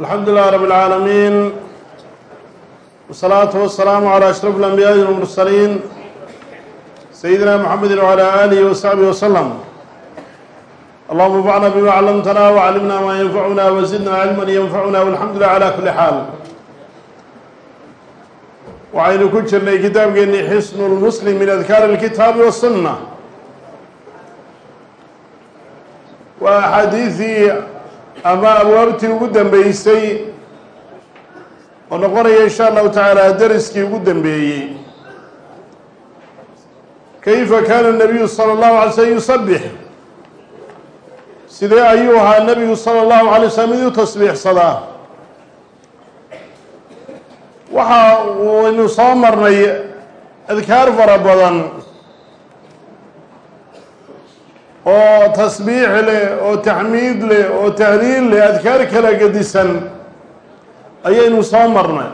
alxamdu lilah rab اlcaalamiin wsalaatu wasalaamu calى ashraf اlanbiyaaءi wاlmursaliin sayidina mxamedi wعalى alihi wasaxbihi waslm allahuma anfacna bima clamtana wclimna ma yanfacuna wzidna cilma ynfacuna walxamdu lilah calى kuli xaal waxaynu ku jirnay kitaabkeeni xisn lmuslim min adkaar اlkitaabi waالsuna waa axaadiidii ama abwaabtii ugu dambeysay oo noqonaya insha allahu tacaala dariskii ugu dambeeyey. Kayfa kaana nabiyu sala allahu alay slm yusabix sidee ayuu ahaa nabigu sala allahu alay slm mid u tasbiixsadaa? Waxa waynu soo marnay adkaar fara badan oo tasbiix leh oo taxmiid leh oo tahliil leh adkaar kala gedisan ayaynu soo marnay.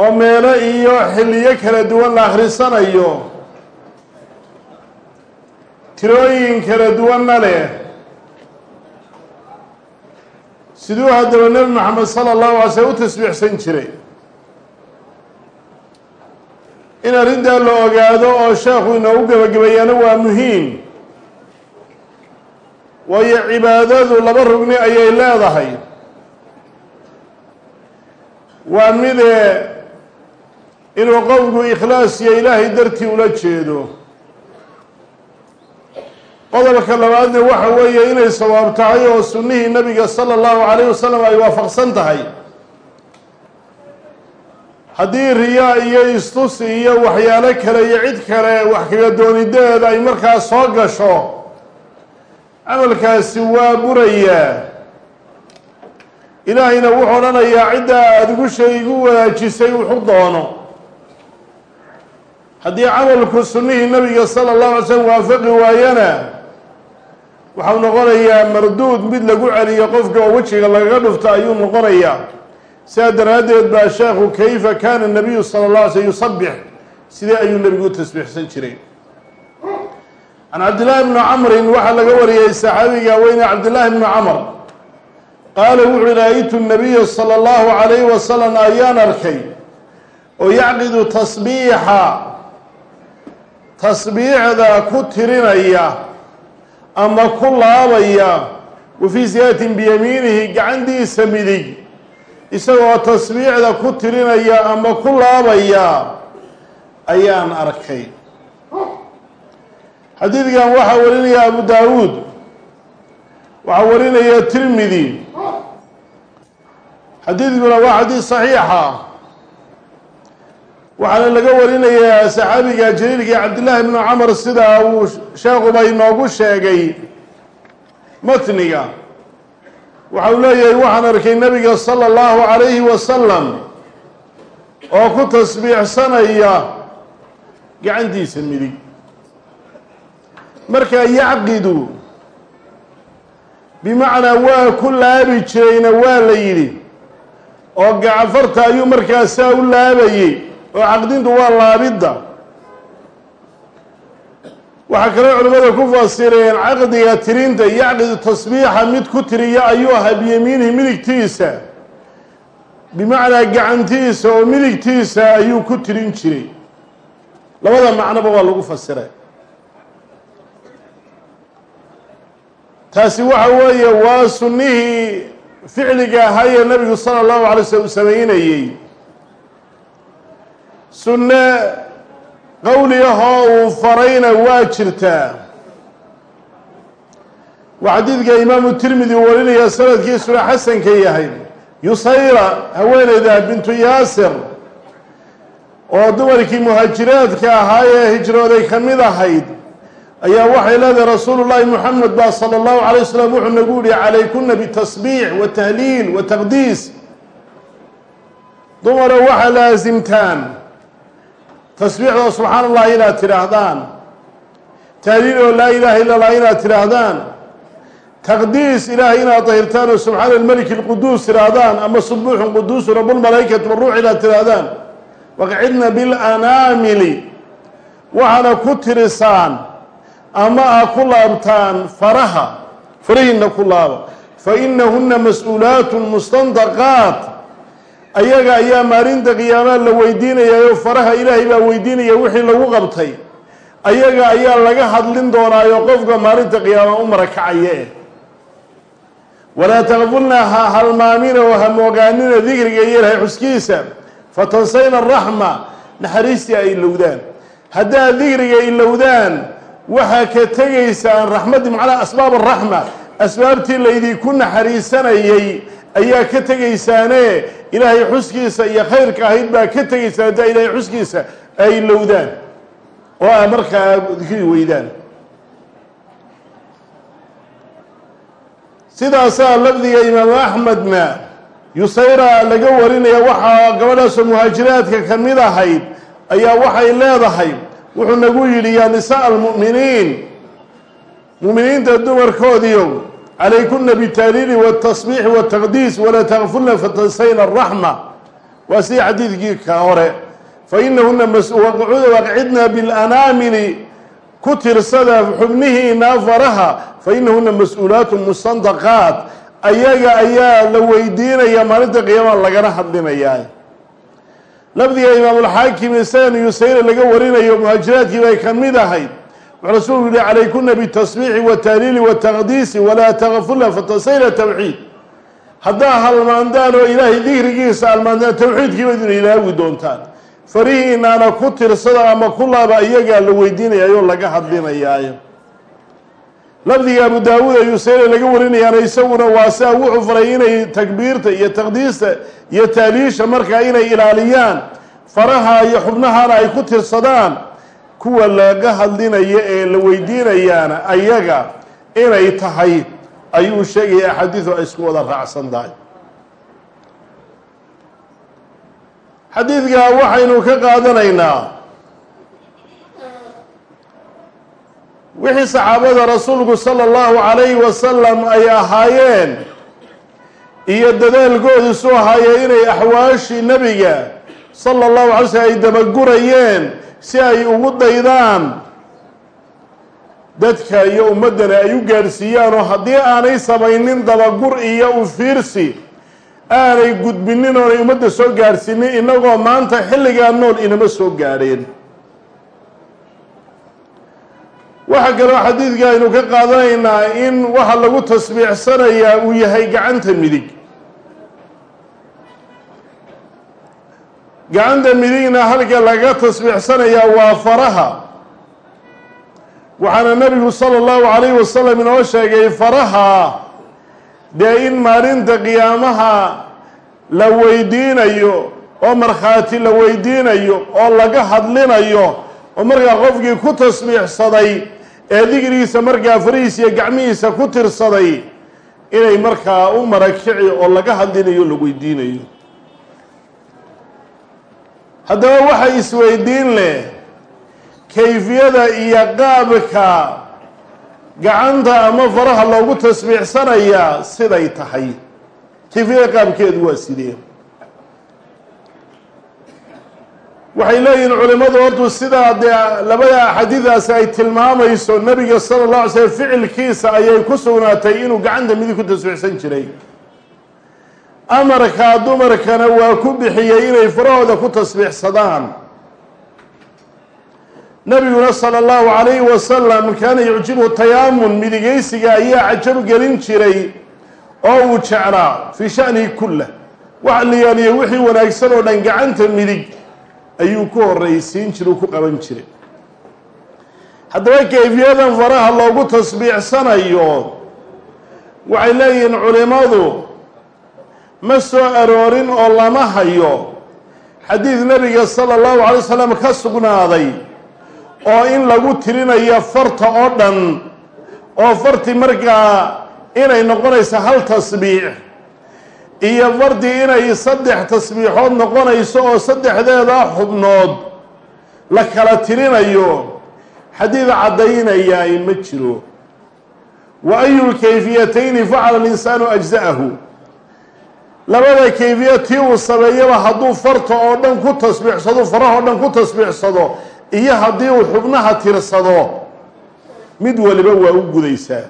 oo meelo iyo xilliyo kala duwan la akhrisanayo tirooyin kala duwanna leh. Siduu haddaba nebi maxamed sala allahu alay slm u tasbiixsan jiray in arrintaa la ogaado oo sheekhu inoogu gebagabeeyana waa muhiim. Waayo cibaadadu laba rugni ayay leedahay. Waa mide inuu qowlku ikhlaas iyo ilaahay dartii ula jeedo. Qodobka labaadna waxa weeye inay sawaab tahay oo sunnihii nabiga sala allahu calayh wasalam ay waafaqsan tahay haddii riyaa iyo istus iyo waxyaalo kale iyo cid kale wax kaga doonideeda ay markaas soo gasho camalkaasi waa burayaa ilaahayna wuxuu odhanayaa ciddaa aada igu shay igu wanaajisay wuxu doono. Haddii camalku sunnihii nabiga sala allahu alay slm waafaqi waayana waxau noqonayaa marduud mid lagu celiyo qofka oo wejiga lagaga dhufto ayuu noqonayaa sidaa daraaddeed baa sheekhu kayfa kaana nabiyu sala اllah alay slm yusabix sidee ayuu nebigu u tasbiixsan jiray? Can cabdillahi bni camrin waxaa laga wariyey saxaabiga weyne cabdillahi bni camr qaala wuxu uhi ra'aytu nabiya sala allahu calayhi wasalam ayaan arkay oo yacqidu tasbiixa tasbiixda ku tirinaya ama ku laabaya wa fii siyaadatin biyamiinihi gacantiisa midig isagoo tasbiixda ku tirinaya ama ku laabaya ayaan arkay. Xadiidkan waxaa warinaya abu daawuud waxaa warinaya tirmidi xadiidkuna waa xadiid saxiixa. Waxaana laga warinayaa saxaabiga jaliilka cabdillaahi bnu camar sida uu sheekuba inoogu sheegay matniga waxa uu leeyahay waxaan arkay nabiga sala allahu calayhi wasalam oo ku tasbiixsanaya gacantiisa midig. Markaa yacqidu bimacnaa waa ku laabi jirayna waa la yidhi oo gacafarta ayuu markaa saa u laabayey oo caqdintu waa laabidda waxaa kaloo culimmada ku fasireen caqdiga tirinta yacqidu tasbiixa mid ku tiriya ayuu ahaa biyamiinihi midigtiisa. Bimacnaa gacantiisa oo midigtiisa ayuu ku tirin jiray. Labada macnoba waa lagu fasiray. Taasi waxa weeye waa sunnihii ficliga ahaayee nabigu sala allahu alay slm sameynayey. Sunne qowli ahoo uu farayna waa jirtaa waa xadiidka imaamu tirmidi warinaya sanadkiisuna xasanka yahay. Yusayra haweeneyda bintu yaasir oo dumarkii muhaajiraadka ahaa ee hijrooday ka mid ahayd ayaa waxay leedahay rasuulu llaahi moxamed baa sala allahu alay wasalam wuxuu nagu yihi calaykuna bitasbiix wa tahliil wa taqdiis dumaro waxaa laasimtaan tasbiixda subxaana allah inaad tidhaahdaan. Tahliil oo laa ilaaha illa allah inaad tidhaahdaan. Taqdiis ilaahay inaad dahirtaan oo subxaana almeliki alquduus tidhaahdaan ama subuuxun quduusu rabulmalaykati waruux inaad tidhaahdaan. Waqcidna bilanaamili waxaana ku tirisaan ama a ku laabtaan faraha. Farihiinna ku laaba fa inahuna mas'uulaatun mustandaqaat ayaga ayaa maalinta qiyaamaa la weydiinayayo faraha ilaahay baa weydiinaya wixii lagu qabtay. Ayaga ayaa laga hadlin doonaayo qofka maalinta qiyaama u marakacaya walaa taqfulna ha halmaamina oo ha moogaanina dikriga iyo ilahay xuskiisa. Fatansayna araxma naxariistii ay ilowdaan haddaad dikriga ilowdaan waxaa ka tegaysaan raxmaddii macnaha asbaab araxma asbaabtii laydinku naxariisanayay ayaa ka tegaysaane ilaahay xuskiisa iyo khayrka ahayd baa ka tegaysaan haddaa ilaahay xuskiisa ay ilowdaan oo a markaa dikri weydaan. Sidaasaa lafdiga imaamu axmedna yusayra laga warinaya waxaa gabadhaasoo muhaajiraadka ka mid ahayd ayaa waxay leedahay wuxuu nagu yidhi yaa nisaa almu'miniin mu'miniinta dumarkoodiyo calaykuna bitahliili watasbiixi wataqdiis walaa takfulna fatansayna araxma waa sidii xadiidkii ka hore fa inahuna waqcidna bilanaamili ku tirsada xubnihiina faraha fa inahuna mas'uulaatu mustandaqaat ayaga ayaa la weydiinaya maalinta qiyaama lagana hadlinayaa lafdiga imaamulxaakim isagan yusayre laga warinayo muhaajiraadkii bay ka mid ahayd wuxuu rasuulku yihi calaykuna bitasbiixi watahliili wataqdiisi walaa takfulna fatasayna tawxiid haddaa halmaandaan oo ilaahay dikrigiisa halmaandaan tawxiidkii bayduna ilaawi doontaan farihiinaana ku tirsada ama ku laaba iyagaa la weydiinayaayo laga hadlinayaayo lafdiga abu daawuud ee yusayre laga warinayaana isaguna waa siaa wuxuu faray inay takbiirta iyo taqdiista iyo taaliisha markaa inay ilaaliyaan faraha iyo xubnahana ay ku tirsadaan kuwa laga hadlinaya ee la weydiinayaana ayaga inay tahay ayuu sheegaya axaadiidu ay isku wada raacsan tahay. Xadiidkaa waxaynu ka qaadanaynaa wixii saxaabada rasuulku sala allahu calayhi wasalam ay ahaayeen iyo dadaalkoodu suu ahaayee inay axwaashii nebiga sala allahu alay slm ay dabagurayeen si ay ugu daydaan dadka iyo ummaddana ay u gaadhsiiyaan oo haddii aanay samaynin dabagur iyo u fiirsi aanay gudbinin oonay ummadda soo gaadhsiinin innagoo maanta xilligaa nool inama soo gaadheen waxaa kaloo xadiidka aynu ka qaadanaynaa in waxa lagu tasbiixsanayaa uu yahay gacanta midig gacanta midigna halka laga tasbiixsanayaa waa faraha. Waxaana nebigu sala allahu calayhi wasalam inoo sheegay faraha. Dee in maalinta qiyaamaha la weydiinayo oo markhaati la weydiinayo oo laga hadlinayo oo markaa qofkii ku tasbiixsaday ee digrigiisa markaa farihiisa iyo gacmihiisa ku tirsaday inay markaa u marakici oo laga hadlinayo o la weydiinayo haddaba waxa isweydiin leh kayfiyada iyo qaabka gacanta ama faraha loogu tasbiixsanayaa siday tahay. Kayfiyada qaabkeedu waa sidee? Waxay leeyihiin culimmadu hortu sidaa dee labada xadiidaasi ay tilmaamayso nebiga sala اllah alay slm ficilkiisa ayay ku sugnaatay inuu gacanta midig ku tasbiixsan jiray amarkaa dumarkana waa ku bixiyey inay farahooda ku tasbiixsadaan. Nabiguna sala allahu calayhi wasalam kaana yucjibu tayaamun midigaysiga ayaa cajab gelin jiray oo uu jeclaa fii shanihi kullah waxa la yaaliya wixii wanaagsan oo dhan gacanta midig ayuu ku horraysiin jiray u ku qaban jiray. Haddaba kayfiyadan faraha loogu tasbiixsanayo waxay leeyihiin culimmadu ma soo aroorin oo lama hayo. Xadiid nebiga sala allahu calay wasalam ka sugnaaday oo in lagu tirinayo farta oo dhan oo farti markaa inay noqonayso hal tasbiix iyo fardi inay saddex tasbiixood noqonayso oo saddexdeeda xubnood la kala tirinayo xadiid caddaynaya ma jiro. Wa ayu lkayfiyatayni facala alinsaanu ajza'ahu labada kayfiya tii uu sameeyaba hadduu farta oo dhan ku tasbiixsado faraha oo dhan ku tasbiixsado iyo haddii uu xubnaha tirsado mid waliba waa u gudaysaa.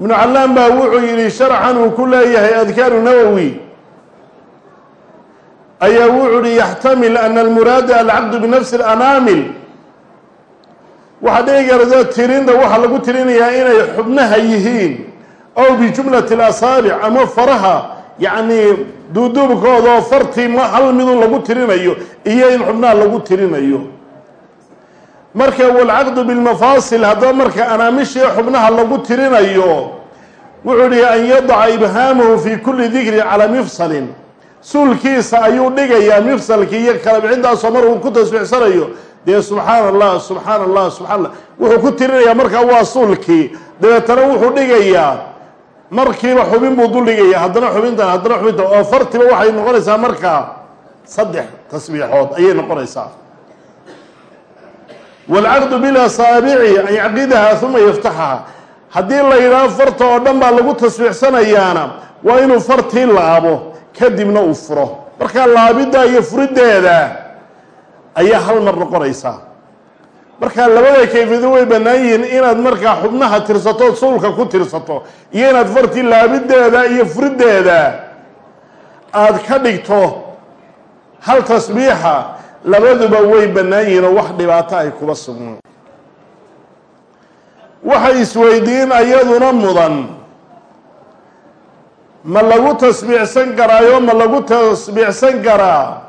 Ibnu callaan baa wuxuu yidhi sharxan uu ku leeyahay adkaaru nawowi. Ayaa wuxu uhi yaxtamil ana almuraada alcaqdu binafsi alanaamil. Waxaa dhici karta tirinda waxaa lagu tirinayaa inay xubnaha yihiin ow bijumlati alasaabic ama faraha yacnii duuduubkooda oo fartii ma hal midun lagu tirinayo iyo in xubnaha lagu tirinayo. Marka walcaqdu bilmafaasil haddaba marka anaamishii xubnaha lagu tirinayo wuxuu dhihi an yadaca ibhaamahu fi kuli dikrin calaa mifsalin. Suulkiisa ayuu dhigayaa mifsalkii iyo kala bixintaasoo mar uu ku tasbiixsanayo dee subxaana allah subxaana allah subxana allah wuxuu ku tirinayaa markaa waa suulkii. Dabeetana wuxuu dhigayaa markiiba xubin buu dul dhigaya haddana xubintan haddana xubintan oo fartiba waxay noqonaysaa markaa saddex tasbiixood ayay noqonaysaa. Waalcaqdu bilasaabici an yacqidaha uma yaftaxaha haddii la yidhaaho farta oo dhan baa lagu tasbiixsanayaana waa inuu fartii laabo kadibna uu furo. Markaa laabidda iyo furiddeeda ayaa hal mar noqonaysaa markaa labada kayfiyado way bannaan yihiin inaad markaa xubnaha tirsato suulka ku tirsato iyo inaad fartii laabiddeeda iyo furiddeeda aada ka dhigto hal tasbiixa labaduba way bannaan yihiin oo wax dhibaato ay kuba sugno waxay isweydiin ayaduna mudan. Ma lagu tasbiixsan karaayo ma lagu tasbiixsan karaa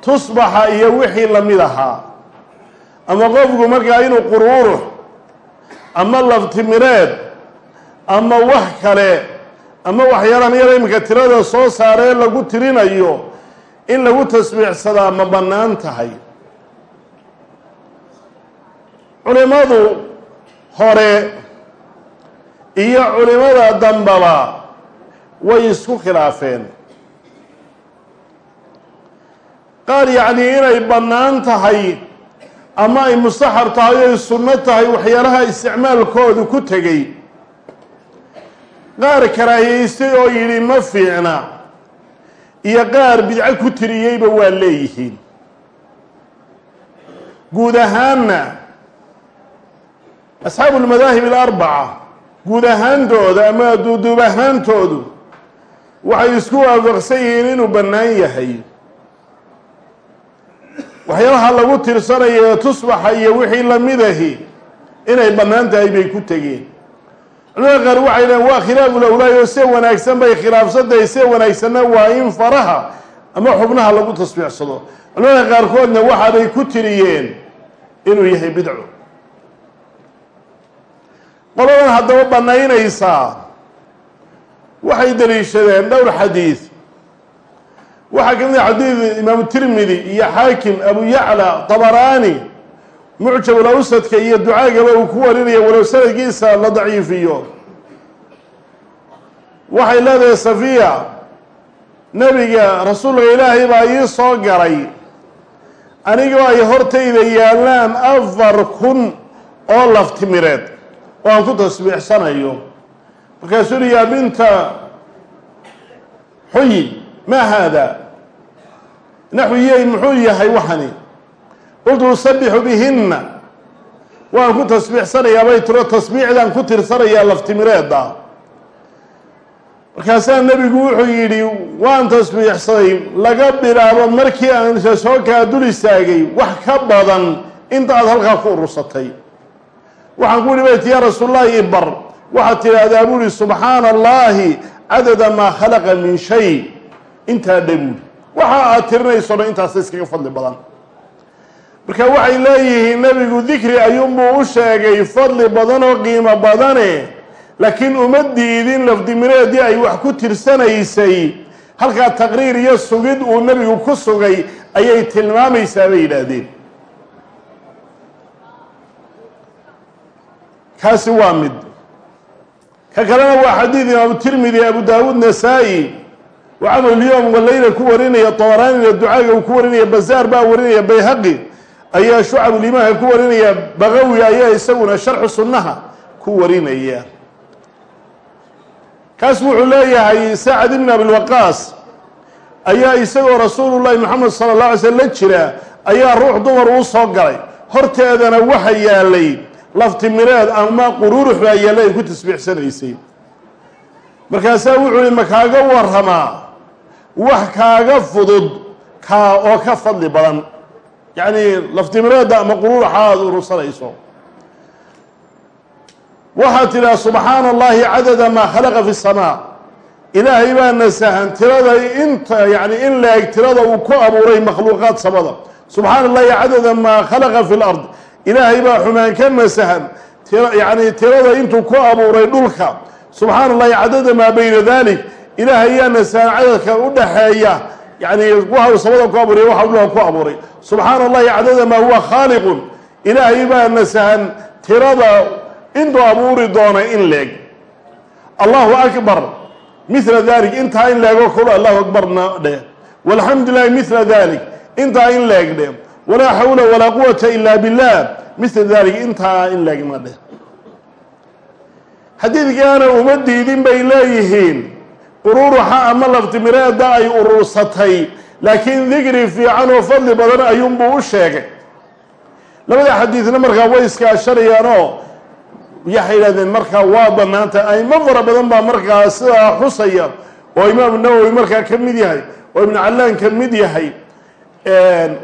tusbaxa iyo wixii la mid ahaa ama qofku markaa inuu quruurux ama laftimireed ama wax kale ama waxyaalahan yar iminka tirada soo saaree lagu tirinayo in lagu tasbiixsadaa ma bannaan tahay. Culimadu hore iyo culimada dambaba way isku khilaafeen. Qaar yacnii inay bannaan tahay ama ay mustaxab tahay o ay sunno tahay waxyaalaha isticmaalkoodu ku tegey. Qaar karaahiyeystay oo yidhi ma fiicna. Iyo qaar bidco ku tiriyeyba waa leeyihiin. Guud ahaanna asxaabu lmadaahib alarbaca guud ahaantooda ama duuduub ahaantoodu waxay isku waafaqsan yihiin inuu bannaan yahay waxyaalaha lagu tirsanayo tusbaxa iyo wixii lamidahi inay bannaan tahay bay ku tegeen. Culimada qaar waxay dhaheen waa khilaafu lawlaayo see wanaagsan bay khilaafsantahay see wanaagsanna waa in faraha ama xubnaha lagu tasbiixsado culimada qaarkoodna waxaabay ku tiriyeen inuu yahay bidco. Qoladan haddaba bannaynaysaa waxay daliishadeen dhowr xadiid waxaa ka mid a xadiid imaamu tirmidi iyo xaakim abu yacla tabaraani mucjabul awsadka iyo ducaagaba uu ku warinaya walow sanadkiisa la daciifiyo. Waxay leedahay safiya nebiga rasuulka ilaahay baa ii soo galay anigoo ay hortayda yaallaan afar kun oo laftimireed oo aan ku tasbiixsanayo. Markaasuu yaa binta xuyi maa haada? Naxwiyey muxuu yahay waxani? Qultu usabixu bihinna. Waan ku tasbiixsanayaa bay tiro tasbiicdaan ku tirsanayaa laftimireedda markaasaa nebigu wuxuu yidhi waan tasbiixsaday laga bilaabo markii aan isa soo kaa dul istaagay wax ka badan intaad halkaa ku urursatay. Waxaan ku yihi bayt yaa rasuulullahi ibar waxaad tidhaahdaa buu ihi subxaana allaahi cadada maa khalaqa min shay intaa dhe waxa aad tirinaysona intaasa iskaga fadli badan. Marka waxay leeyihiin nebigu dikri ayuunbuu u sheegay fadli badan oo qiimo badane. Laakiin uma diidin lafdimireedii ay wax ku tirsanaysay halkaa taqriir iyo sugid uu nebigu ku sugay ayay tilmaamaysaa bay yidhaahdeen. Kaasi waa mid. Ka kalena waa xadiid imaamu tirmidi abu daawuud nasaa-i wa camalulyoom waleyla ku warinaya tabaraanina ducaaga uu ku warinaya bazaar baa warinaya bayhaqi ayaa shucabulimaanka ku warinaya baqawi ayaa isaguna sharxu sunnaha ku warinaya. Kaas wuxuu leeyahay sacad ibn abilwaqaas ayaa isagoo rasuulullahi moxamed sala اllah alay slm la jira ayaa ruux dumar uu soo galay. Horteedana waxa yaalay laftimireed ama quruurux baa yeella ay ku tasbiixsanaysay. Markaasaa wuxuu ihi ma kaaga waramaa wax kaaga fudud kaa oo ka fadli badan. Yacni laftimireedda ama quruuruxa aada urursanayso. Waxaad tidhaha subxaana allahi cadada maa khalaqa fi samaa. Ilaahay baa nasahan tirada inta yani in la-eg tirada uu ku abuuray makhluuqaad samada. Subxaana allahi cadada maa khalaqa fi lard ilaahay baa xumaan ka nasahan yani tirada intuu ku abuuray dhulka. Subxaana allahi cadada maa bayna dalik ilaahay yaa nasahan cadadka u dhaxeeya yani waxa samada ku abuuray waxa dhulka ku abuuray. Subxaana allahi cadada maa huwa khaaliqun. Ilaahay baa nasahan tirada intuu abuuri doona in leeg. Allahu akbar. Mila dalik intaa in leego kolo allahu akbarna dheh walxamdu lilahi mila dalik intaa in leeg dheh walaa xawla walaa quwata ila billah. Mila dalik intaa in leegna dheh xadiidkaana uma diidin bay leeyihiin quruuruxa ama laftimireeda ay urursatay laakiin dikri fiican oo fadli badan ayuunbuu u sheegay. Labada xadiidna markaa way iskaashanayaanoo waxay yidhahdeen markaa waa banaanta aimo fara badan baa markaa sidaa xusaya. Oo imaamu nawowi markaa ka mid yahay oo ibnu callaan ka mid yahay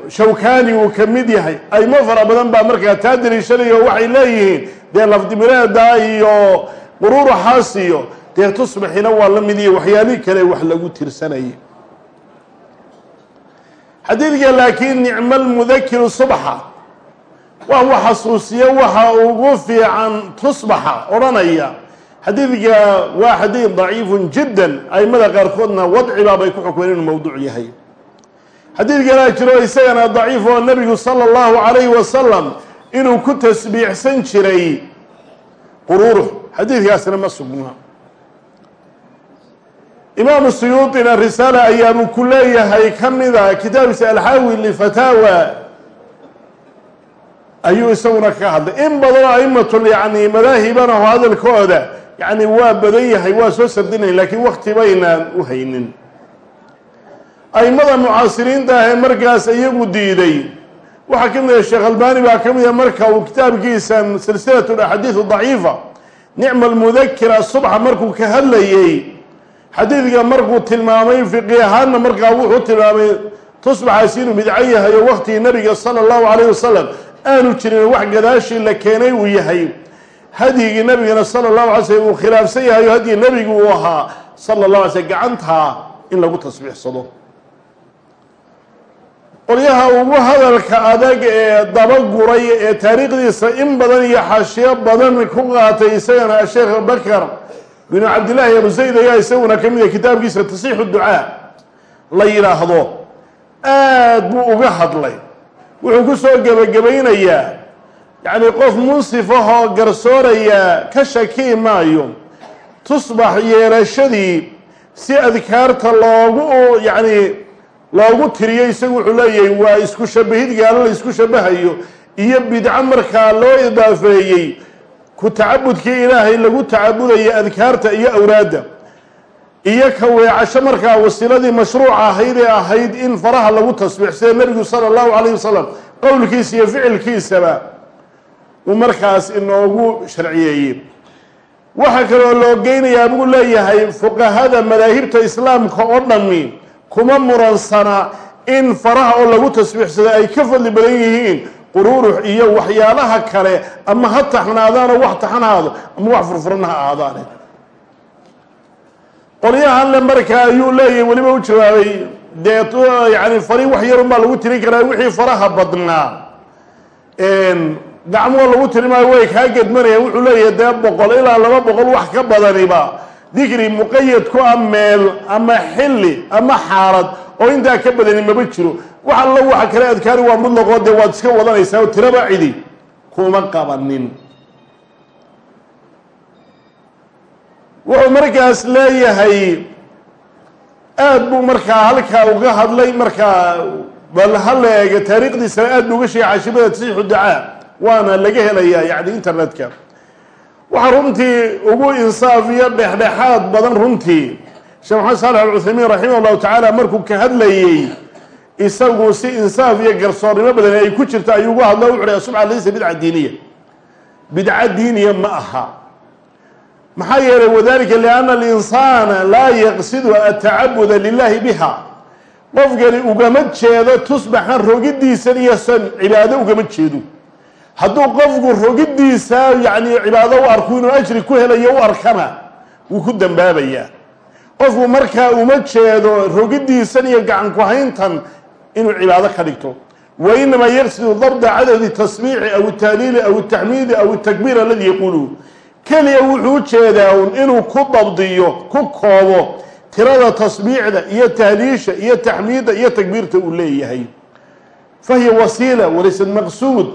shawkani uu ka mid yahay. Aimo fara badan baa markaa taa daliishanaya oo waxay leeyihiin dee lafdimireeda iyo quruuraxaas iyo dee tusbaxina waa la mid iyo waxyaalihii kale wax lagu tirsanayay. Xadiidka laakiin nicma lmudakiru subxa waa u xasuusiye waxa ugu fiican tusbaxa odhanaya. Xadiidka waa xadiid daciifun jiddan. Aimada qaarkoodna wadciba bay ku xukmeen inuu mowduuc yahay. Xadiid kalaa jiro isagana daciif oo nebigu sala allahu calayhi wasalam inuu ku tasbiixsan jiray quruurux xadiidkaasina ma sugna imaamu suyuuطina risaala ayaabuu ku leeyahay ka mida kitaabkiisa alxaawi lifataawa ayuu isaguna ka hadlay. In badanoo aimatul yani madaahibana oo hadalkooda yani waa badan yahay waa soo sardinay laakiin wakti baynaan u haynin. Aimada mucaasiriinta ahee markaas iyagu diiday waxaa ka mid ah sheekh albani baa ka mid a marka uu kitaabkiisa silsilat axaadiidu daciifa nicma almudakira subxa markuu ka hadlayey xadiidka markuu tilmaamay fiqi ahaanna markaa wuxuu tilmaamay tusbaxaasi inuu bidco yahay oo waktigii nabiga sala allahu calayh wasalam aanu jirin wax gadaashii la keenay uu yahay. Hadyigii nabigana sala allahu alay slm uu khilaafsan yahay oo hadyigi nebigu uu ahaa sala llah alay slm gacantaa in lagu tasbiixsado. Qolyaha ugu hadalka adag ee dabaguray ee taariikhdiisa in badan iyo xaashiyo badan ku qaatay isagana sheekh bakar binu cabdillaahi abu zayd ayaa isaguna ka mid a kitaabkiisa tasixu ducaa la yidhaahdo aad buu uga hadlay wuxuu ku soo gebagabaynayaa yacni qof munsif ahoo garsooraya ka shakii maayo tusbax yeelashadii si adkaarta loogu yacni loogu tiriyo isagu wuxuu leeyahay waa isku shabahid gaalo la isku shabahayo iyo bidco markaa loo idaafeeyey ku tacabudkii ilaahay lagu tacabudayo adkaarta iyo awraadda. Iyo ka weecasho markaa wasiiladii mashruuca ahayd ee ahayd in faraha lagu tasbiixsada nebigu sala allahu calayh wasalam qowlkiisa iyo ficilkiisaba uu markaas inoogu sharciyeeyey waxaa kaloo loo geynayaa buu leeyahay fuqahada madaahibta islaamka oo dhami kuma muransana in faraha oo lagu tasbiixsado ay ka fadli badan yihiin quruurux iyo waxyaalaha kale ama ha taxnaadaanoo wax taxanaado ama wax furfuran ha aadaane. Qolyahan le markaa ayuu leeyahay weliba u jawaabay dee yani fari wax yarun baa lagu tirin karaa wixii faraha badnaa. Gacmoo lagu tiri maayo way kaa gedmanayaan wuxuu leeyahay dee boqol ilaa laba boqol wax ka badaniba dikri muqayad ku ah meel ama xilli ama xaalad oo intaa ka badani maba jiro. Wax allo waxa kale adkaari waa mudlaqoo dee waad iska wadanaysaa oo tiraba cidi. Kuma qabanin. Wuxuu markaas leeyahay aad buu markaa halkaa uga hadlay markaa bal hala eega taariikhdiisana aad buu uga sheegay cashibada tasixu dacaa waana laga helayaa yani internetka waxaa runtii ugu insaaf iyo dhexdhexaad badan runtii sheekh maxamed saalex alcuthaymiin raximah llahu tacaala markuu ka hadlayey isagu si insaaf iyo garsoornimo badan ay ku jirto ayuu uga hadlo wuxu uhi asubxa laysa bidca diiniya. Bidca diiniya ma aha. Maxaa yeelay wadalika lianna alinsaana laa yaqsidu atacabuda lilahi biha. Qofkani ugama jeedo tusbaxan rogidiisan iyo san cibaado ugama jeedo hadduu qofku rogidiisa yacni cibaado u arku inuu ajri ku helayo u arkana wuu ku dambaabayaa qofku markaa uma jeedo rogidiisan iyo gacan ku-hayntan inuu cibaado ka dhigto. Wa inamaa yaqsidu dabda cadadi tasbiixi aw tahliili aw taxmiidi aw takbiir aladi yaquuluhu keliya wuxuu u jeedaa un inuu ku dabdiyo ku koobo tirada tasbiicda iyo tahliisha iyo taxmiidda iyo takbiirta uu leeyahay. Fa hiya wasiila walaysad maqsuud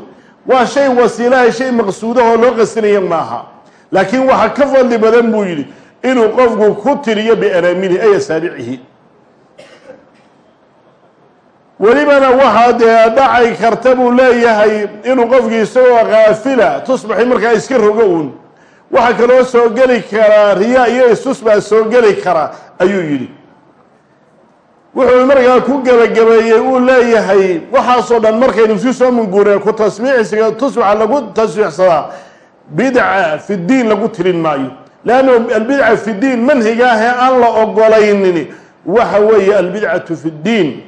waa shay wasiilaha shay maqsuudahoo loo qasinaya maaha. Laakiin waxaa ka fadli badan buu yidhi inuu qofku ku tiriyo bianaamilihi ay asaabicihi welibana waxaa dee dhacay karta buu leeyahay inuu qofkii isagoo kaafila tusbaxi markaa iska rogo uun waxaa kaloo soo geli karaa riyaa iyo istusbaa soo geli kara ayuu yidhi wuxuu markaa ku gebagabeeyey uu leeyahay waxaasoo dhan markaynu isu soo munguureen ku tasbiixsiga tusbaxa lagu tasbiixsadaa bidca fi ddiin lagu tirin maayo. Leannu albidca fi ddiin manhiga ahee aan la ogolaynin waxa weeye albidcatu fi ddiin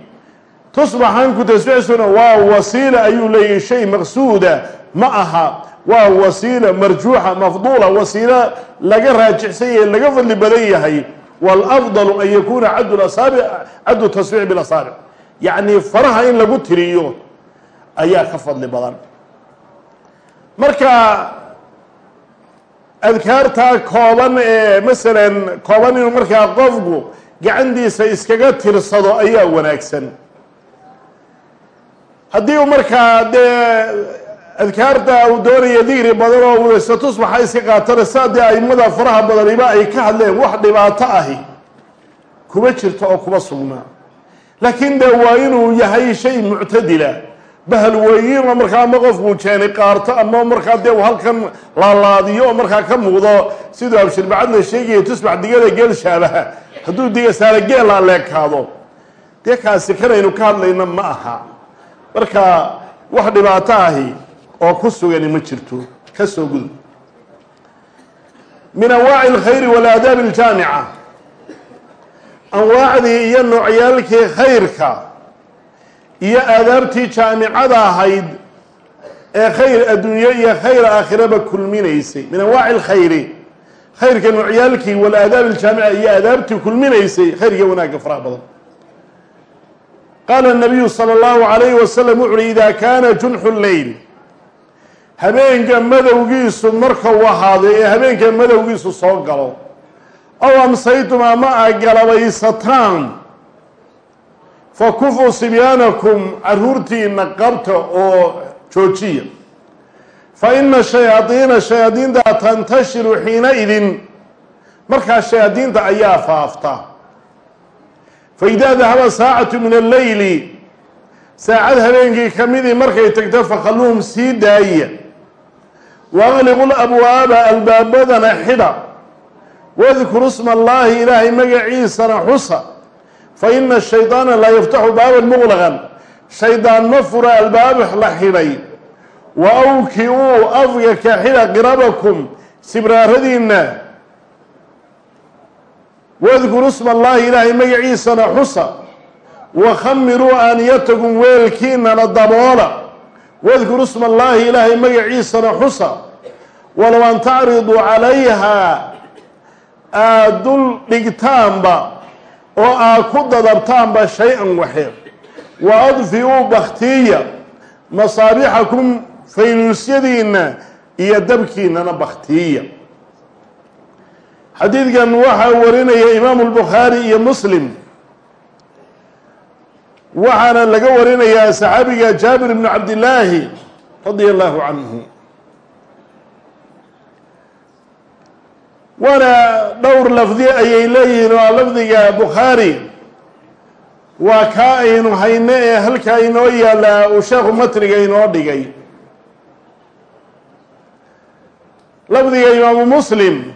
tusbaxan ku tasbiixsuna waa wasiila ayuu leeyahay shay maqsuuda ma aha. Waa wasiila marjuuxa mafduula wasiilo laga raajixsan yahay laga fadli badan yahay wاlafضل an yakuna cad asaabic caddu tasbiix bilasaabic yacni faraha in lagu tiriyo ayaa ka fadli badan marka adkaartaa kooban ee masalan kooban inuu markaa qofku gacantiisa iskaga tirsado ayaa wanaagsan haddii uu markaa dee adkaarta uu doonaya digri badan oo weyse tusbaxa iska qaatana saa dee aimada faraha badaniba ay ka hadleen wax dhibaato ahi. Kuma jirto oo kuma sugnaa laakiin dee waa inuu yahay shay muctadila. Bahal weyiinoo markaa ama qofkuu jeeni qaarto ama markaa dee uu halkan laalaadiyo oo markaa ka muuqdo. Siduu abshirbacadna sheegaya tusbax digada geel shaabaha. Hadduu diga saara geel aleekaado dee kaasi kanaynu ka hadlayna ma aha. Marka wax dhibaato ahi oo ku sugani ma jirto ka soo gudub min anwaaci alkhayri walaadaab aljaamica anwaacdii iyo noocyaalkii khayrka iyo aadaabtii jaamicada ahayd ee khayr adduunyo iyo khayr aakhiraba kulminaysay. Min anwaaci alkhayri khayrka noocyaalkii walaadaab aljaamica iyo aadaabtii kulminaysay khayrkiiyo wanaagga faraha badan. Qaala nabiyu sala allahu alayhi wasalam wuxu uhi ida kaana junxu leyl habeenka madowgiisu markau ahaaday ee habeenka madowgiisu soo galo ow amsaytum ama a galabaysataan? Fa kufu sibyaanakum caruurtiina qabta oo joojiya. Fa ina shayaadiina shayaadiinta tantashiru xiina idin. Markaa shayaadiinta ayaa faafta. Fa idaa dahaba saacatu min alleyli saacad habeenkii ka midii markay tagto fakhalluhum sii daaya waaqliqu labwaaba albaabadana xidha wadkuru sma allaahi ilaahay magaciisana xusa fa ina shaydaana laa yaftaxu baaban muqlaqan shaydaan ma fura albaab la xidhay wa awki uu afga ka xidha qirabakum sibraaradiinna wadkuru sma allaahi ilaahay magaciisana xusa wakhamiruu aaniyatakum weelkiinana daboola wadkuru sma allaahi ilaahay magaciisana xusa walow an tacridu calayhaa aad dul dhigtaanba oo aad ku dadabtaanba shay-an waxeer wa adfi-uu bakhtiya masaabixakum faynuusyadiinna iyo dabkiinana bakhtiya xadiidkan waxaa warinaya imaamu lbukhaari iyo muslim waxaana laga warinayaa saxaabiga jaabir bnu cabdillaahi radia allahu canhu. Waana dhowr lafdi ayay leeyihiin oo lafdiga bukhaari. Waa kaa aynu hayno ee halkaa inoo yaallaa uu sheekhu matniga inoo dhigay. Lafdiga imaamu muslim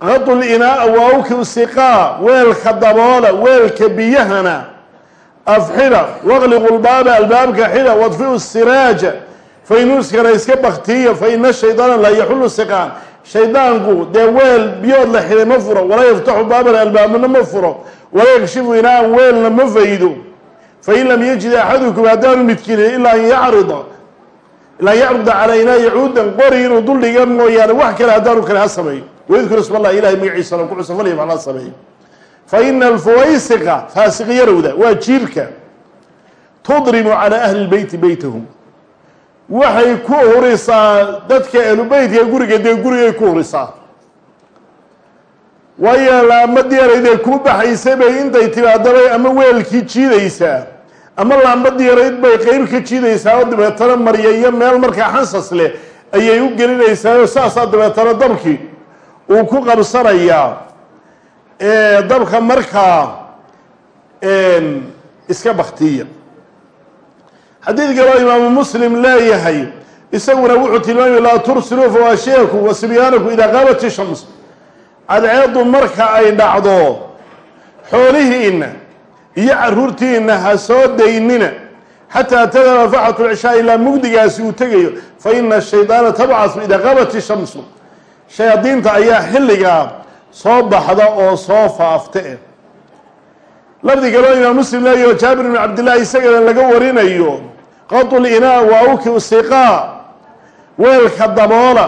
qadu linaa wa awki weelka daboola weelka biyahana afxidha waqliqu lbaaba albaabka xidha wadfiu siraaja faynuuskana iska baktiya fa ina shaydaana laa yaxullu siqaan. Shaydaanku dee weel biyood la xidhay ma furo walaa yaftaxu baaban albaabna ma furo walaa yakshifu inaan weelna ma faydo. Fain lam yajid axadukum haddaanu midkinin ilaa an yacrida ilaa an yacruda calaa inaa yacuudan qori inuu duldhiga mooyaane wax kale haddaanu kale ha sameeyo wayadkur isma allah ilahay magaciisa la ku cusa falya maclaa sameeyo fa ina alfawaysiqa faasiqyarowda waa jiirka tudrimu calaa ahli lbeyti beytahum waxay ku hurisaa dadka ehlubeytka guriga dee gurigay ku hurisaa waayo laambadii yaraydee kuu baxaysay bay intay timaadabay ama weelkii jiidaysaa ama laambadii yarayd bay qeyb ka jiidaysaa oo dabeetana marya iyo meel markaa xansas leh ayay u gelinaysaa oo saasaa dabeetana dabkii uu ku qabsanayaa dabka markaa iska baktiya xadiid kaloo imaamu muslim leeyahay isaguna wuxuu tilmaamay laa tursiluu fawaashiyakum wa sibyaanakum idaa qaabat ishams cadceeddu marka ay dhacdo xoolihiinna iyo caruurtiinna ha soo daynina. Xataa tadaba faxatu lcishaa ilaa mugdigaasi uu tegayo fa ina shaydaana tabcasu idaa qaabat ishamsu shayaadiinta ayaa xilligaa soo baxda oo soo faafta eh lafdi kaloo imaam muslim leeyahy oo jaabir bn cabdillahi isagana laga warinayo qadul inaa wa awki siqaa weelka daboola.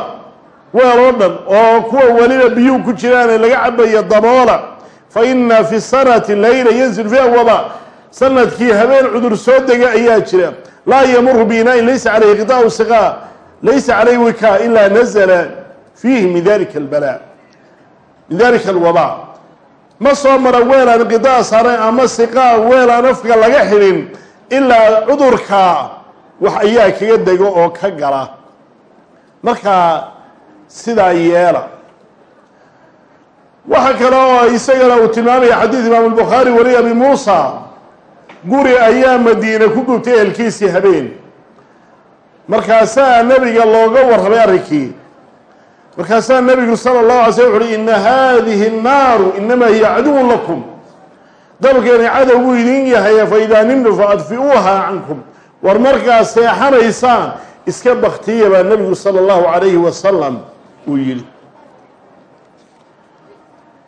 Weel oo dhan oo kuwa weliba biyuhu ku jiraane laga cabayo daboola. Fa ina fi sanati layla yanzil fiha waba sannadkii habeen cudur soo dega ayaa jira. Laa yamuru biinaain laysa calayhi qiطaau siqaa laysa calayhi wikaa ilaa nazla fiihi min dalika albala min dalika alwaba ma soo mara weel aan qidaa saaran ama siqaa weel aan afka laga xidhin ilaa cudurka wax ayaa kaga dego oo ka gala markaa sidaa yeela waxa kale oo isagana uu tilmaamaya xadiid imaamu lbukhaari wariy abi muusa guri ayaa madiine ku gubtay ehelkiisii habeen markaasaa nebiga looga warramay arrinkii markaasaa nebigu sala allahu alay slm wuxu uhi ina hadihi الnaaru inamaa hiya caduwun lakum. Dabkeeni cadow buu idin yahay fa idaa nimtu faadfi'uuha cankum. War markaa seexanaysaan iska baktiya baa nebigu sala allahu calayhi wasalam uu yidhi.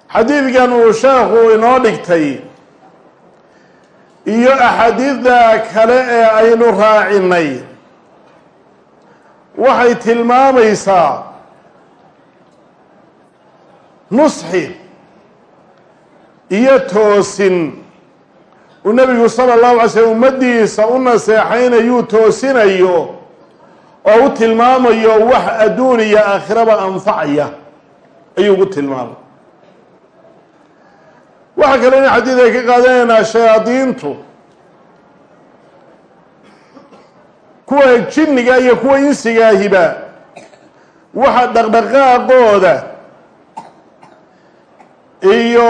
Xadiidkan uu sheekhu inoo dhigtay iyo axaadiidda kale ee aynu raacinay waxay tilmaamaysaa nusxi iyo toosin. Uu nebigu sala allahu alay slm ummaddiisa u naseexaynayuu toosinayo oo u tilmaamayo wax adduun iyo aakhiraba anfacaya ayuu ugu tilmaamay. Waxaa kale in xadiid ay ka qaadanaynaa shayaadiintu. Kuwa jinniga iyo kuwa insigaahiba waxa dhaqdhaqaaqooda iyo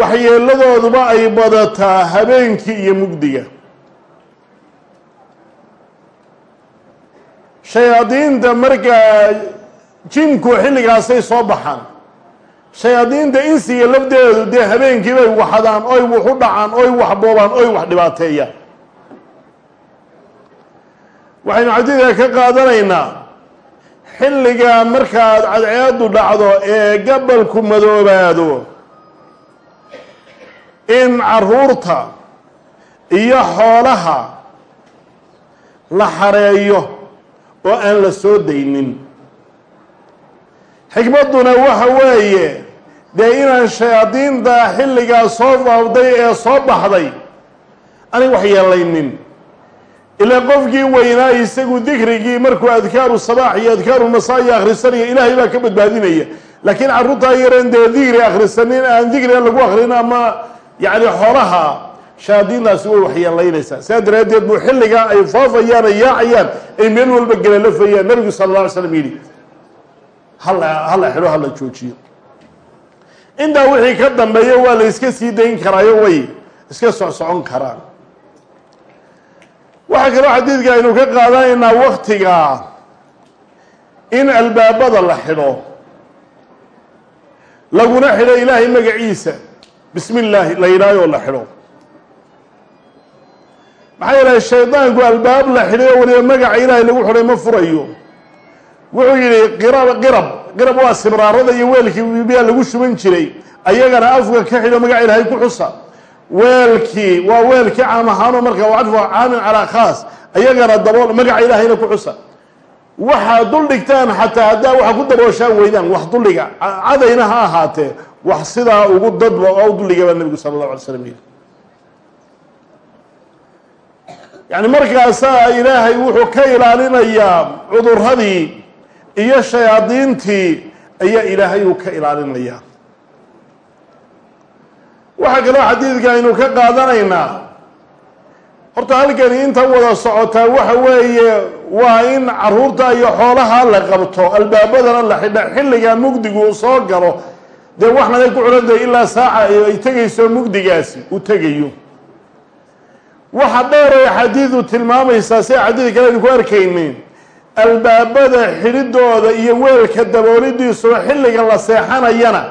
waxyeeladooduba ay badataa habeenkii iyo mugdiga. Shayaadiinta markaa jinku xilligaasay soo baxaan shayaadiinta insiga lafdeedu dee habeenkii bay waxadaan oy wax u dhacaan oy wax boobaan oy wax dhibaateeyaan waxaynu xadiidka ka qaadanaynaa xilliga markaad cadceedu dhacdo ee gabalku madoobaado in carruurta iyo xoolaha la xareeyo oo aan la soo daynin. Xikmadduna waxa weeye dee inaan shayaadiinta xilligaa soo faafday ee soo baxday aanay wax yeelaynin ilaa qofkii weynaa isagu dikrigii markuu adkaaru sabaax iyo adkaaru masaayi akhrisanaya ilaahay baa ka badbaadinaya. Laakiin carruurtaa yareen dee dikri akhrisanin aan dikriga lagu akrin ama yacni xoolaha shayaadiintaasi way waxyeelaynaysaa saa daraaddeed buu xilligaa ay faafayaan ay yaacayaan ay meel walba galalafayaan nabigu sala alla alay slam yidhi hala hala xidho hala joojiyo. Intaa wixii ka dambeeya waa la iska sii dayn karaayo way iska socsocon karaan. Waxaa kaloo xadiidka aynu ka qaadanaynaa waktiga in albaabada la xidho laguna xidho ilaahay magaciisa bismi illaahi la yidhaayo la xidho. Maxaa yeelay shaydaanku albaab la xidhay oo weliba magaca ilaahay lagu xidhay ma furayo. Wuxuu yidhi qirab qirab qirab waa sibraarada iyo weelkii biyaa lagu shuban jiray. Ayagana afka ka xidho magaca ilaahay ku xusa. Weelkii waa weelkii caam ahaanoo marka wacadfu caamin calaa khaas. Ayagana dabool magaca ilaahayna ku xusa. Waxaa dul dhigtaan xataa haddaa waxa ku dabooshaan weydaan wax dulliga cadayna ha ahaatee wax sidaa ugu dadba oo u dulliga baa nabigu sala allahu alay slam yidhi markaasaa ilaahay wuxuu ka ilaalinayaa cuduradii iyo shayaadiintii ayaa ilaahay uu ka ilaalinayaa waxaa kaloo xadiidka aynu ka qaadanaynaa. Horta halkani inta wada socotaa waxa weeye waa in carruurta iyo xoolaha la qabto albaabadana la xidha xilliga mugdigu uu soo galo dee waxnaday ku culantahay ilaa saaca ay tegayso mugdigaasi uu tegayo. Waxa dheer ay xadiidu tilmaamaysaa si xadiid kale aynu ku arkaynin albaabada xidhidooda iyo weelka daboolidiisuba xilliga la seexanayana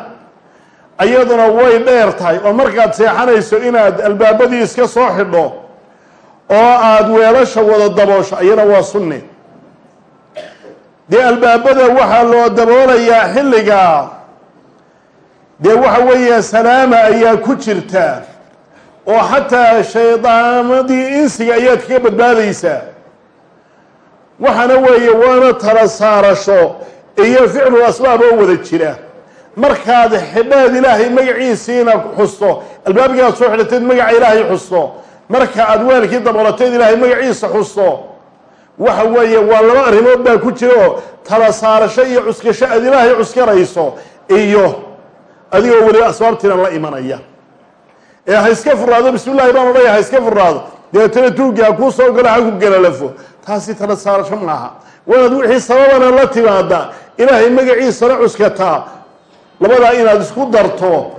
iyaduna way dheer tahay. Oo markaad seexanayso inaad albaabadii iska soo xidho oo aada weelasha wada daboosho iyana waa sunni dee albaabada waxaa loo daboolayaa xilliga dee waxa weeye salaama ayaa ku jirta oo xataa shaydaamadii insiga ayaad kaga badbaadaysaa waxaana weeye waana tala saarasho iyo ficlu asbaab oo wada jira. Markaad xidhaad ilaahay magaciisiina xusto albaabkiaad soo xidhateed magaca ilaahay xusto. Marka aad weelkii daboolateed ilaahay magaciisa xusto. Waxa weeye waa laba arrimood baa ku jira oo tala saarasho iyo cuskasho aad ilaahay cuskanayso iyo adigoo weliba asbaabtiina la imanaya. Ee ha iska furaado bismi llahi baan odhaya ha iska furaado deetana tuugii ha kuu soo galo ha ku taasi tala saarasho maaha. Waanaad wixii sababana la timaada ilaahay magaciisana cuskataa labadaa inaad isku darto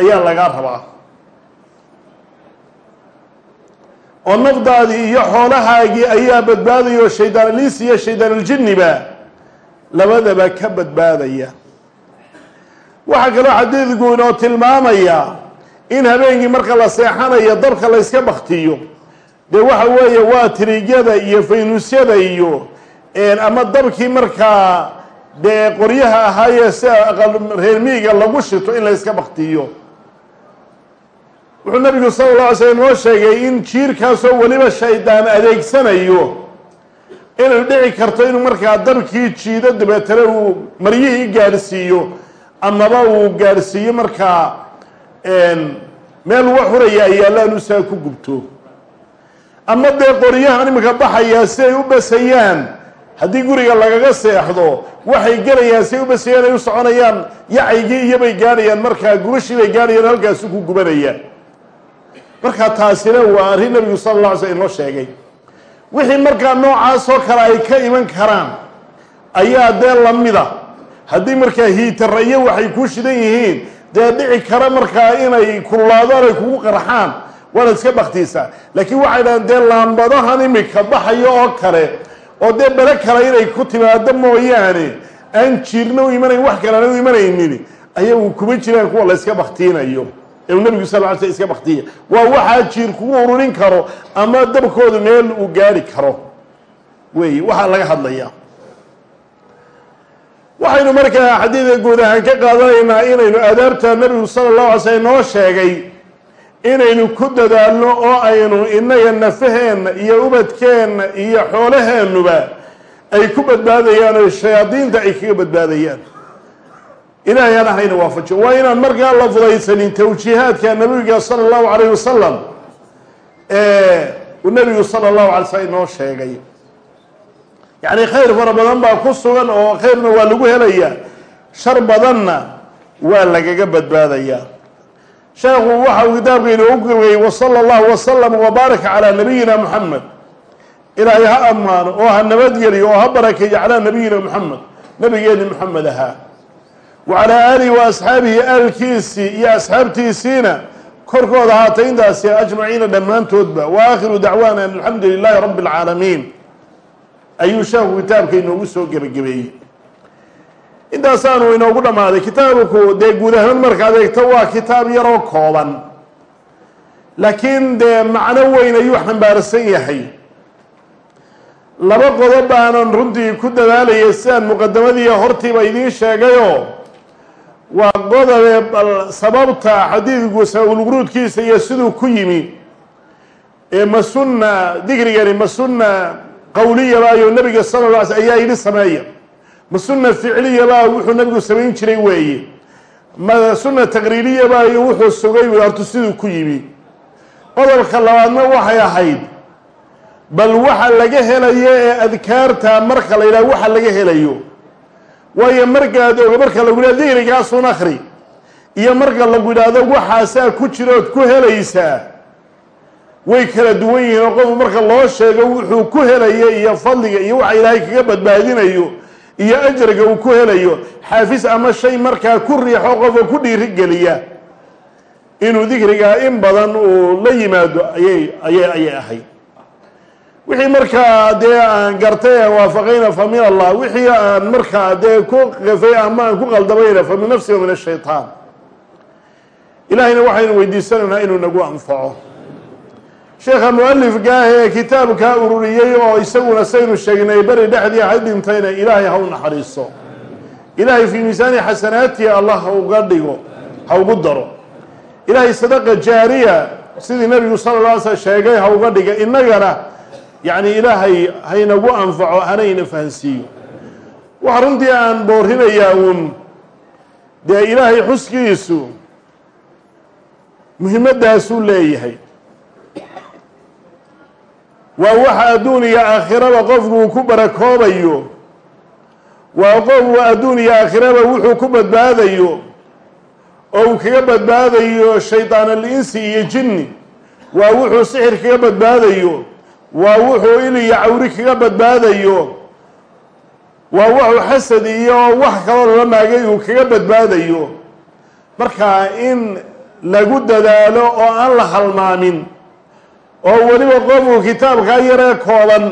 ayaa lagaa rabaa. Oo nafdaadii iyo xoolahaagii ayaa badbaadaya oo shaydaan aliis iyo shaydaan aljinniba labadaba ka badbaadaya waxaa kaloo xadiidku inoo tilmaamaya in habeenkii marka la seexanayo dabka la yska baktiyo dee waxa weeye waa tirigyada iyo faynuusyada iyo ama dabkii markaa dee qoryaha ahaayee sida aqal reer miiga lagu shito in la yska baktiyo wuxuu nabigu sala alla alay slm noo sheegay in jiirkaasoo weliba shaydaan adeegsanayo inay dhici karto inuu markaa dabkii jiido dabeetana uu maryihii gaadhsiiyo amaba uu gaadhsiiyo markaa meel uga xuraya ayaalaan usaa ku gubto. Ama dee qoryahan iminka baxayaa si ay u basayaan haddii guriga lagaga seexdo waxay gelayaan si ay u basayaan ay u soconayaan yacaygii iyobay gaadhayaan markaa gubashii bay gaadhayaan halkaasu ku gubanayaan. Markaa taasina waa arrin nabigu sala alla alay slam inoo sheegay. Wixii markaa noocaasoo kale ay ka iman karaan ayaa dee lamida haddii markaa hiitara iyo waxay kuu shidan yihiin dee dhici kara markaa inay kululaadaan ay kugu qarxaan waanaad iska baktiisaa laakiin waxay dhahaan dee laambadahan imika baxayo oo kale oo dee bele kale inay ku timaado mooyaane aan jiirna u imanayn wax kalena u imanaynin ayagu kuma jiraan kuwa la yska baktiinayo ee nabigu sal ly sl iska baktiya waa waxaa jiir kugu ururin karo ama dabkoodu meel uu gaari karo. Wey waxaa laga hadlaya waxaynu markaa xadiidka guud ahaan ka qaadanaynaa inaynu aadaabta nabigu sala allahu alay slm noo sheegay inaynu ku dadaalno oo aynu innaga nafaheenna iyo ubadkeenna iyo xoolaheennuba ay ku badbaadayaan oo shayaadiinta ay kaga badbaadayaan. Ilaahay aan ahayna waafajiyo. Waa inaan markaa la fudaysanin tawjiihaadka nabiga sala allahu calayh wasalam ee uu nabigu sala allahu alay slm noo sheegay yacni khayr fara badan baa ku sugan oo khayrna waa lagu helayaa. Shar badanna waa lagaga badbaadayaa sheekhu waxa uu kitaabka inoogu gabagayey wasala allahu wasalam wabaaraka calaa nabiyina muxamed ilaahay ha ammaano oo ha nabadgeliyo oo ha barakeeyo calaa nabiyina muxamed nabigeeni moxamed ahaa. Wa calaa aalihi wa asxaabihi aalkiisii iyo asxaabtiisiina korkooda haatay intaasi ajmaciina dhammaantoodba. Wa aakhiru dacwaana an alxamdu lilaahi rabbi alcaalamiin ayuu sheekhu kitaabka inoogu soo gebagabeeyey. Intaasaanu inoogu dhammaaday kitaabku dee guud ahaan markaad eegto waa kitaab yaroo kooban. Laakiin dee macno weyn ayuu xambaarsan yahay. Laba qodob baanan runtii ku dadaalayay sidaan muqadamadiiyo hortiiba idiin sheegayoo waa qodobe bal sababta xadiidku sababulguruudkiisa iyo siduu ku yimi. Ee ma sunna dikrigani ma sunna qowliyaba ayuu nabiga sala la alay ayaa yidhi sameeya. Ma sunna ficliyaba wuxuu nabigu samayn jiray weeye. Ma sunna taqriiriyaba iyo wuxuu sugay wey hortu siduu ku yimi. Qodobka labaadna waxay ahayd bal waxa laga helayo ee adkaarta marka la yidhaha waxa laga helayo. Waayo markaad oga marka lagu yidhahdo dikrigaasun akhri iyo marka lagu yidhaahdo waxaasaa ku jira ood ku helaysaa way kala duwan yihiin oo qofku marka loo sheego wuxuu ku helayo iyo fadliga iyo waxa ilaahay kaga badbaadinayo iyo ajriga uu ku helayo xaafis ama shay markaa ku riixo qofka ku dhiirigeliya inuu dikrigaa in badan uu la yimaado ayay ayay ayay ahayd. Wixii markaa dee aan gartay aan waafaqayna fa min allah wixii aan markaa dee ku qafay ama aan ku qaldamayna fa min nafsi wa min ashaytaan ilahayna waxaynu weydiisanaynaa inuu nagu anfaco sheekha mualifka ah ee kitaabkaa ururiyey oo isaguna saynu sheegnay beri dhexdii ha dhintayna ilaahay ha u naxariiso. Ilaahay fii miisaani xasanaatihi allah ha uga dhigo ha ugu daro. Ilaahay sadaqa jaariya sidii nabigu sala la alay slam sheegay ha uga dhiga innagana yacni ilaahay haynagu anfaco hanayna fahansiiyo. Waxa runtii aan boorinayaa uun dee ilaahay xuskiisu muhimaddaasuu leeyahay waa waxa adduun iyo aakhiraba qofku uu ku barakoobayo. Waa qofku adduun iyo aakhiraba wuxuu ku badbaadayo. Oo uu kaga badbaadayo shaydaan al-insi iyo jinni. Waa wuxuu sixir kaga badbaadayo. Waa wuxuu il iyo cawri kaga badbaadayo. Waa wuxuu xasad iyo wax kaloo lala maagay uu kaga badbaadayo. Marka in lagu dadaalo oo aan la halmaamin oo weliba qofku kitaabkaa yaree kooban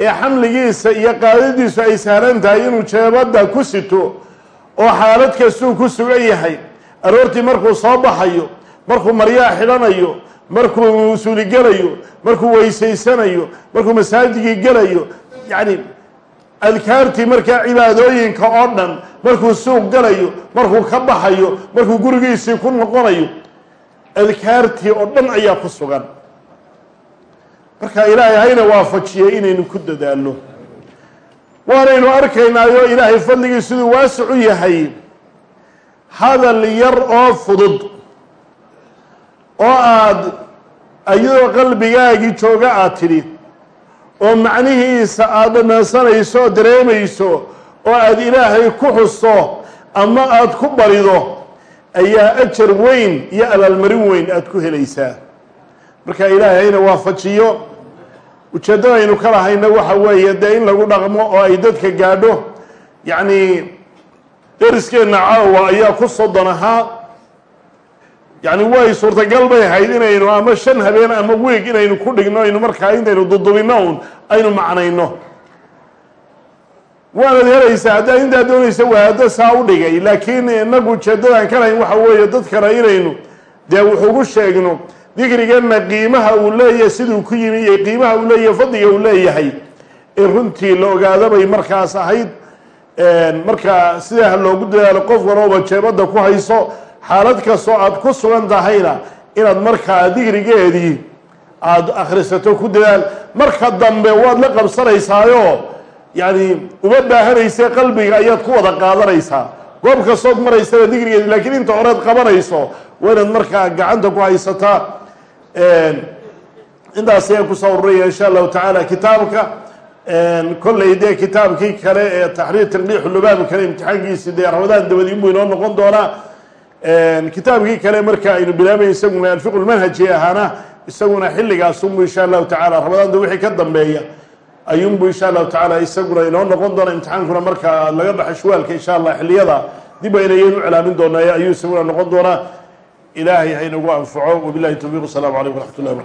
ee xamligiisa iyo qaadadiisu ay sahlan tahay inuu jeebadda ku sito oo xaalad kastuu ku sugan yahay. Aroortii markuu soo baxayo markuu maryaa xidhanayo markuu suuli gelayo markuu weysaysanayo markuu masaajigii gelayo yacni adkaartii markaa cibaadooyinka oo dhan markuu suuq galayo markuu ka baxayo markuu gurigiisii ku noqonayo adkaartii oo dhan ayaa ku sugan marka ilaahay hayna waafajiyay inaynu ku dadaalno. Waanaynu arkaynaayo ilaahay fadligii siduu waasic u yahay. Hadal yar oo fudud. Oo aada ayadoo qalbigaagii jooga aad tidhi. Oo macnihiisa aada dhammaansanayso oo dareemayso oo aada ilaahay ku xusto ama aada ku barido ayaa ajar weyn iyo abaalmarin weyn aada ku helaysaa. Marka ilaahay hayna waafajiyo ujeeddadaynu ka lahayna waxa weeye dee in lagu dhaqmo oo ay dadka gaadho yacni deriskeenna caawa ayaa ku soddon ahaa. Yacni way suurtagal bay ahayd inaynu ama shan habeen ama weeg inaynu ku dhigno aynu markaa intaynu dudubinno un aynu macnayno. Waanad helaysaa haddaa intaa doonaysa waado saa u dhigay laakiin inagu ujeeddadaan ka lahayn waxa weeye dadkana inaynu dee wuxugu sheegno dikrigana qiimaha uu leeyahay siduu ku yimi iyo qiimaha uu leeyahay fadliga uu leeyahay. In runtii la ogaada bay markaas ahayd marka sidaa loogu dadaalo qof walooba jeebadda ku hayso xaalad kastoo aada ku sugan tahayna inaad markaa dikrigeedii aada akhrisato ku dadaal. Marka dambe waad la qabsanaysaayo yacni uma baahanayse qalbiga ayaad ku wada qaadanaysaa. Goob kastood maraysaba dikrigeedi laakiin inta horead qabanayso waa inaad markaa gacanta ku haysataa intaas ayaan ku soo ururaya insha allahu tacaala kitaabka. Kolley dee kitaabkii kale ee taxriir taqdiix lubaabkale imtixaankiisi dee ramadaan dabadii buu inoo noqon doonaa. Kitaabkii kale marka aynu bilaabay isaguna alfiqu lmanhaji ahaana isaguna xilligaasunbu insha allahu tacala ramadaanta wixii ka dambeeya ayuunbu insha allahu tacaala isaguna inoo noqon doona imtixaankuna marka laga baxo shuwaalka insha allah xilliyada dib aynayaynu u celaamin doonaa ayuu isaguna noqon doonaa ilaahay haynagu anfaco wabilahi towfiq wasalaamu calaykum waraxmat ullahi